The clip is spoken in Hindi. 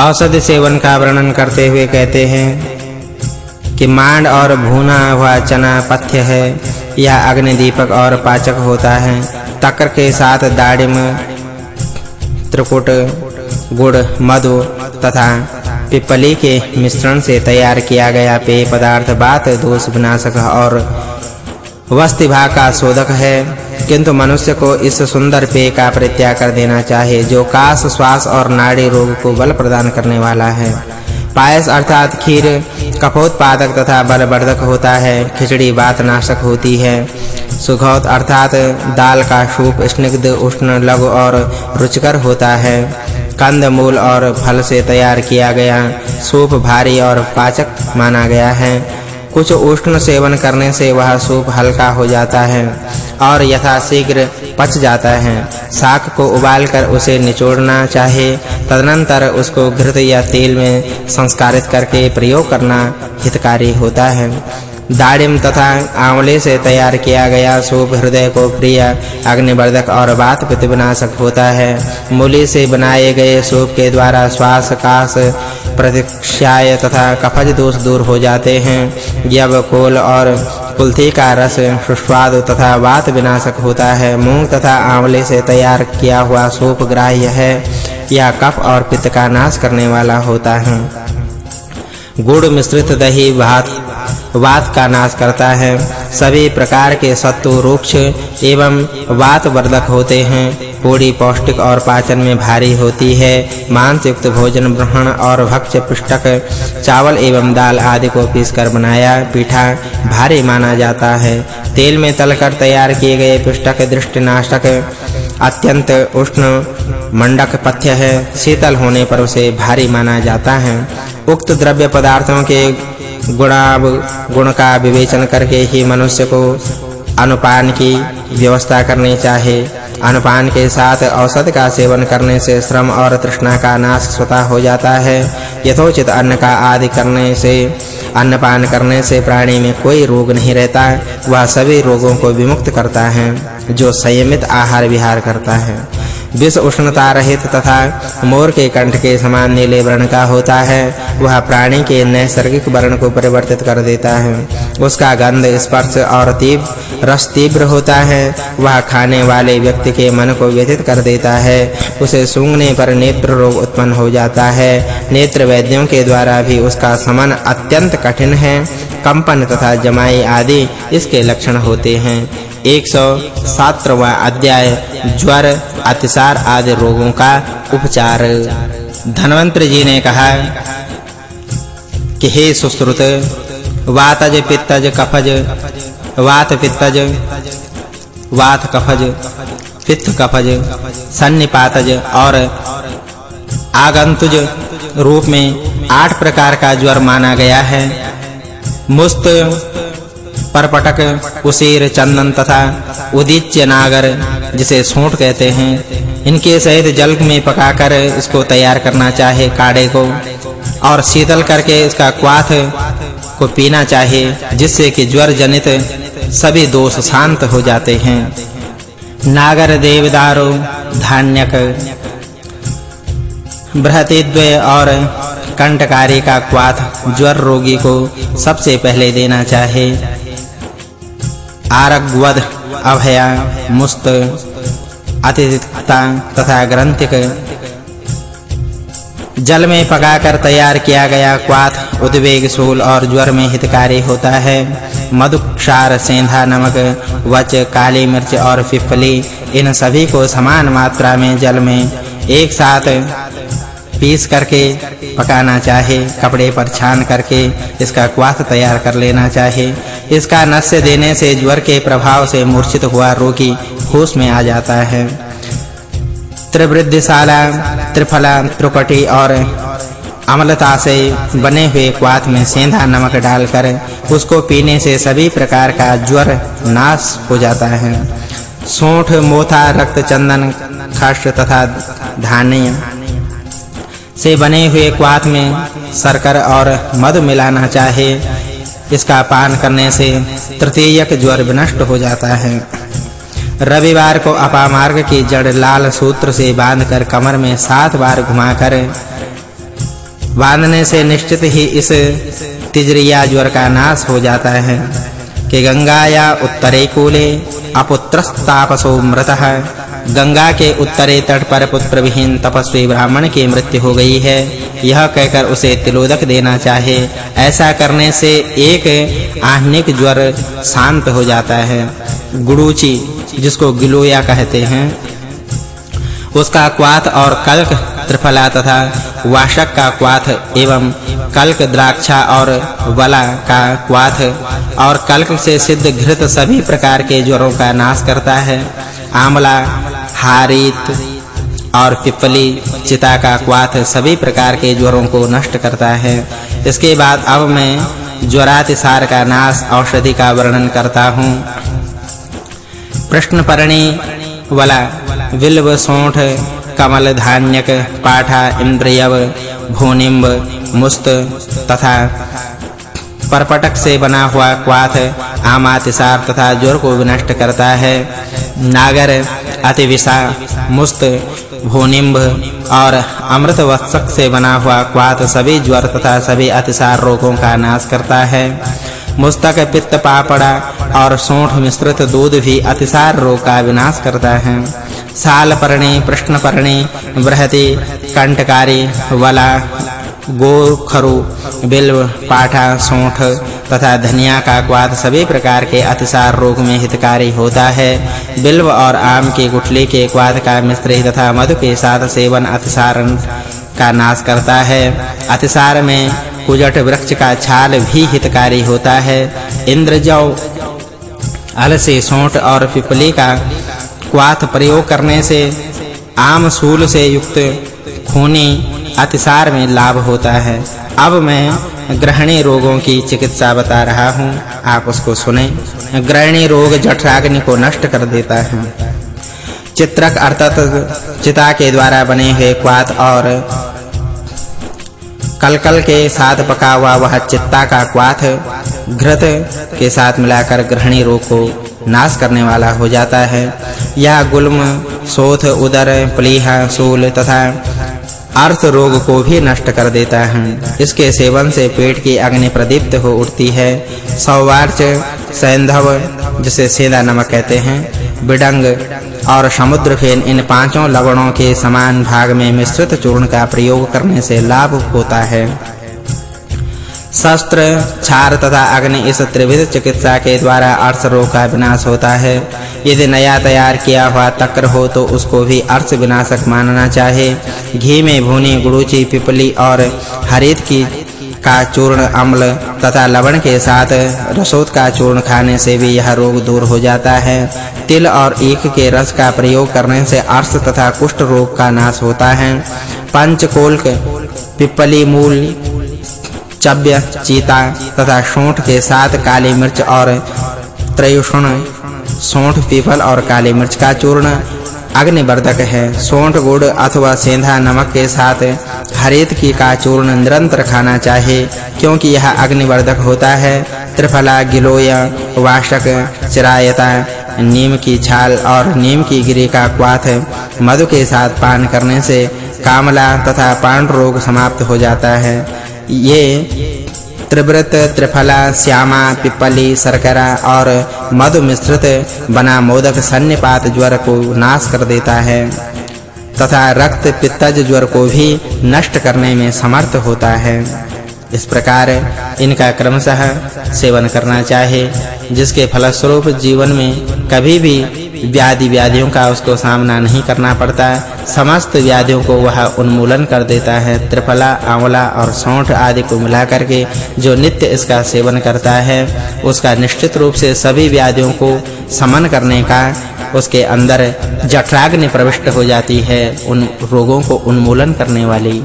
औषधि सेवन का वर्णन करते हुए कहते हैं कि मांड और भुना हुआ चना पथ्य है, या अग्नि दीपक और पाचक होता है। तकर के साथ दाड़िम त्रिकुट, गुड़, मधु तथा पिपली के मिश्रण से तैयार किया गया पेय पदार्थ बात दोष विनाशक और वस्तिभा का शोधक है। किंतु मनुष्य को इस सुंदर पेय का परित्याग कर देना चाहिए, जो काश श्वास और नाड़ी रोग को बल प्रदान करने वाला है। पायस अर्थात खीर कफोत्पादक तथा बलवर्धक होता है, खिचड़ी बात नाशक होती है। सुगौत अर्थात दाल का सूप स्निग्ध, उष्ण, लघु और रुचिकर होता है। कंद, मूल और फल से तैयार किया गया सूप भारी और पाचक माना गया है। कुछ उष्ण सेवन करने से वह सूप हल्का हो जाता है। और यथाशीघ्र पच जाता है। शाक को उबालकर उसे निचोड़ना चाहिए तदनंतर उसको घृत या तेल में संस्कारित करके प्रयोग करना हितकारी होता है। दाड़िम तथा आंवले से तैयार किया गया सूप हृदय को प्रिय, अग्निवर्धक और वात प्रतिविनाशक होता है। मूली से बनाए गए सूप के द्वारा श्वास काश प्रतिक्षाय तथा कफज दोष दूर हो जाते हैं। यव कोल और कुल्थी का रस सुस्वादु तथा वात विनाशक होता है, मूंग तथा आंवले से तैयार किया हुआ सूप ग्राह्य है, या कफ और पित्त का नाश करने वाला होता है। गुड़ मिश्रित दही भात, वात का नाश करता है। सभी प्रकार के सत्व, रुक्ष एवं वात वर्धक होते हैं। पूरी पौष्टिक और पाचन में भारी होती है। मांस युक्त भोजन ग्रहण और भक्ष्य पिष्टक, चावल एवं दाल आदि को पीसकर बनाया। पीठा भारी माना जाता है। तेल में तलकर तैयार किए गए पिष्टक दृष्टिनाशक अत्यंत उष्ण मंडक पथ्य है। शीतल होने पर उसे भारी माना जाता है। उक्त द्रव्य पदार्थों के गुणाव, गुण का विवेचन करके ही मनुष्य को अनुपान की व्यवस्था करनी चाहिए। अनुपान के साथ औषध का सेवन करने से श्रम और तृष्णा का नाश स्वतः हो जाता है। यथोचित अन्न का आदि करने से, अन्नपान करने से प्राणी में कोई रोग नहीं रहता, वह सभी रोगों को विमुक्त करता है, जो संयमित आहार विहार करता है। विष उष्णता रहित तथा मोर के कंठ के समान नीले वर्ण का होता है, वह प्राणी के नैसर्गिक वर्ण को परिवर्तित कर देता है। उसका गंध, स्पर्श और तीव्र, रस तीव्र होता है, वह खाने वाले व्यक्ति के मन को व्यथित कर देता है, उसे सूंघने पर नेत्र रोग उत्पन्न हो जाता है। नेत्र वैद्यों के द्वारा भी उसका समन अत्यंत कठिन है, कंपन तथा जमाई आदि इसके लक्षण होते हैं। 107वां अध्याय, ज्वर, अतिसार आदि रोगों का उपचार। धनवंतरी जी ने कहा, कि हे सुश्रुत, वातज पित्तज कफज, वात पित्तज, वात कफज, पित्त कफज, सन्निपातज और आगंतुज रूप में आठ प्रकार का ज्वर माना गया है। मुस्त परपटक उसीर चंदन तथा उदिच्य नागर, जिसे सूंठ कहते हैं, इनके सहित जल में पकाकर इसको तैयार करना चाहे काढ़े को, और शीतल करके इसका क्वाथ को पीना चाहिए जिससे कि ज्वर जनित सभी दोष शांत हो जाते हैं। नागर देवदारो, धान्यक, बृहतिद्वय और कंटकारी का क्वाथ ज्वर रोगी को सबसे पहले देना चाहिए आरग्वद अभया मुस्त अतिरिक्ता तथा ग्रंथिक। जल में पकाकर तैयार किया गया क्वाथ, उद्वेग सूल और ज्वर में हितकारी होता है। मधुक्षार सेंधा नमक, वच, काली मिर्च और फिफली इन सभी को समान मात्रा में जल में एक साथ पीस करके पकाना चाहिए कपड़े पर छान करके इसका क्वाथ तैयार कर लेना चाहिए इसका नस्य देने से ज्वर के प्रभाव से मूर्छित हुआ रोगी होश में आ जाता है। त्रिवृद्धशाला, त्रिफला त्रुकटी और अम्लता से बने हुए क्वाथ में सेंधा नमक डालकर उसको पीने से सभी प्रकार का ज्वर नाश हो जाता है। सोंठ, मोथा, रक्त चंदन खश तथा धान्य से बने हुए क्वाथ में शर्कर और मधु मिलाना चाहिए इसका पान करने से तृतीयक ज्वर विनष्ट हो जाता है। रविवार को अपामार्ग की जड़ लाल सूत्र से बांधकर कमर में सात बार घुमाकर, बांधने से निश्चित ही इस तिजरिया ज्वर का नाश हो जाता है। कि गंगा या उत्तरे कूले, अपुत्रस्तापसो मृतः। गंगा के उत्तरे तट पर पुत्र विहीन तपस्वी ब्राह्मण की मृत्यु हो गई है। यह कहकर उसे तिलोदक देना चाहे। ऐसा करने से एक आहनिक ज्वर शांत हो जाता है। गुड़ूची जिसको गिलोया कहते हैं, उसका क्वाथ और कल्क, त्रिफला तथा वाशक का क्वाथ एवं कल्क द्राक्षा और वला का क्वाथ और कल्क से सिद्ध घृत सभी प्रकार के ज्वरों का नाश करता है। आमला हारित और पिपली चिता का क्वाथ सभी प्रकार के ज्वरों को नष्ट करता है। इसके बाद अब मैं ज्वरातिसार का नाश औषधि का वर्णन करता हूँ। प्रश्न परणी वला विल्व सोंठ कमल धान्यक पाठा, इंद्रियव, भूनिम्ब, मुस्त तथा परपटक से बना हुआ क्वाथ, आमातिसार तथा ज्वर को विनष्ट करता है। नागर अतिविषा, मुस्त, भूनिम्ब और अमृत वत्सक से बना हुआ क्वात सभी ज्वर तथा सभी अतिसार रोगों का नाश करता है। मुस्तक, पित्त, पापड़ा और सोंठ मिश्रित दूध भी अतिसार रोग का विनाश करता है। साल परणी प्रश्न परणी बृहति कंटकारी वला गोखरु बिल्व पाठा, सोंठ तथा धनिया का क्वाद सभी प्रकार के अतिसार रोग में हितकारी होता है। बिल्व और आम के गुठली के क्वाद का मिश्री तथा मधु के साथ सेवन अतिसार का नाश करता है। अतिसार में कुजट वृक्ष का छाल भी हितकारी होता है। इंद्रजौ अलसी, सोंठ और पिपली का क्वाथ प्रयोग करने से आम सूल से युक्त खूनी अतिसार में लाभ होता है। अब मैं ग्रहणी रोगों की चिकित्सा बता रहा हूँ। आप उसको सुने। ग्रहणी रोग जठराग्नि को नष्ट कर देता है। चित्रक अर्थात चिता के द्वारा बने हुए क्वाथ और कलकल के साथ पका हुआ वह चित्ता का क्वाथ घृत के साथ मिलाकर ग्रहणी रोग को नाश करने वाला हो जाता है। यह गुल्म सोथ उदर, प्लीहा, सूल तथा अर्थ रोग को भी नष्ट कर देता है। इसके सेवन से पेट की अग्नि प्रदीप्त हो उठती है। सौवार्च, सैंधव, जिसे सेंधा नमक कहते हैं, बिडंग और समुद्र फेन इन पाँचों लवणों के समान भाग में मिश्रित चूर्ण का प्रयोग करने से लाभ होता है। शस्त्र छार तथा अग्नि इस त्रिविध चिकित्सा के द्वारा अर्श रोग का विनाश होता है। यदि नया तैयार किया हुआ तक्र हो तो उसको भी अर्श विनाशक मानना चाहिए। घी में भुनी गुड़ूची पिपली और हरित की का चूर्ण अम्ल तथा लवण के साथ रसोत का चूर्ण खाने से भी यह रोग दूर हो जाता है। तिल और ईख के रस का प्रयोग करने से अर्श तथा कुष्ठ रोग का नाश होता है। पंचकोल्क, पिपली मूल चव्य चीता तथा शोंठ के साथ काली मिर्च और त्रयुषण। शोंठ पीपल और काली मिर्च का चूर्ण अग्निवर्धक है। शोंठ गुड़ अथवा सेंधा नमक के साथ हरित की का चूर्ण निरंतर खाना चाहिए, क्योंकि यह अग्निवर्धक होता है। त्रिफला, गिलोय वाशक चिरायता, नीम की छाल और नीम की गिरी का क्वाथ मधु के साथ पान करने से कामला तथा पांड रोग समाप्त हो जाता है। ये त्रिव्रत, त्रिफला, श्यामा पिपली सरकरा और मधु मिश्रित बना मोदक सन्निपात ज्वर को नाश कर देता है तथा रक्त पित्तज ज्वर को भी नष्ट करने में समर्थ होता है। इस प्रकार इनका क्रमशः सेवन करना चाहिए जिसके फलस्वरूप जीवन में कभी भी व्याधि व्याधियों का उसको सामना नहीं करना पड़ता है। समस्त व्याधियों को वह उन्मूलन कर देता है। त्रिफला, आंवला और सौंठ आदि को मिलाकर के जो नित्य इसका सेवन करता है, उसका निश्चित रूप से सभी व्याधियों को समन करने का उसके अंदर जठराग्नि प्रविष्ट हो जाती है उन रोगों को उन्मूलन करने वाली।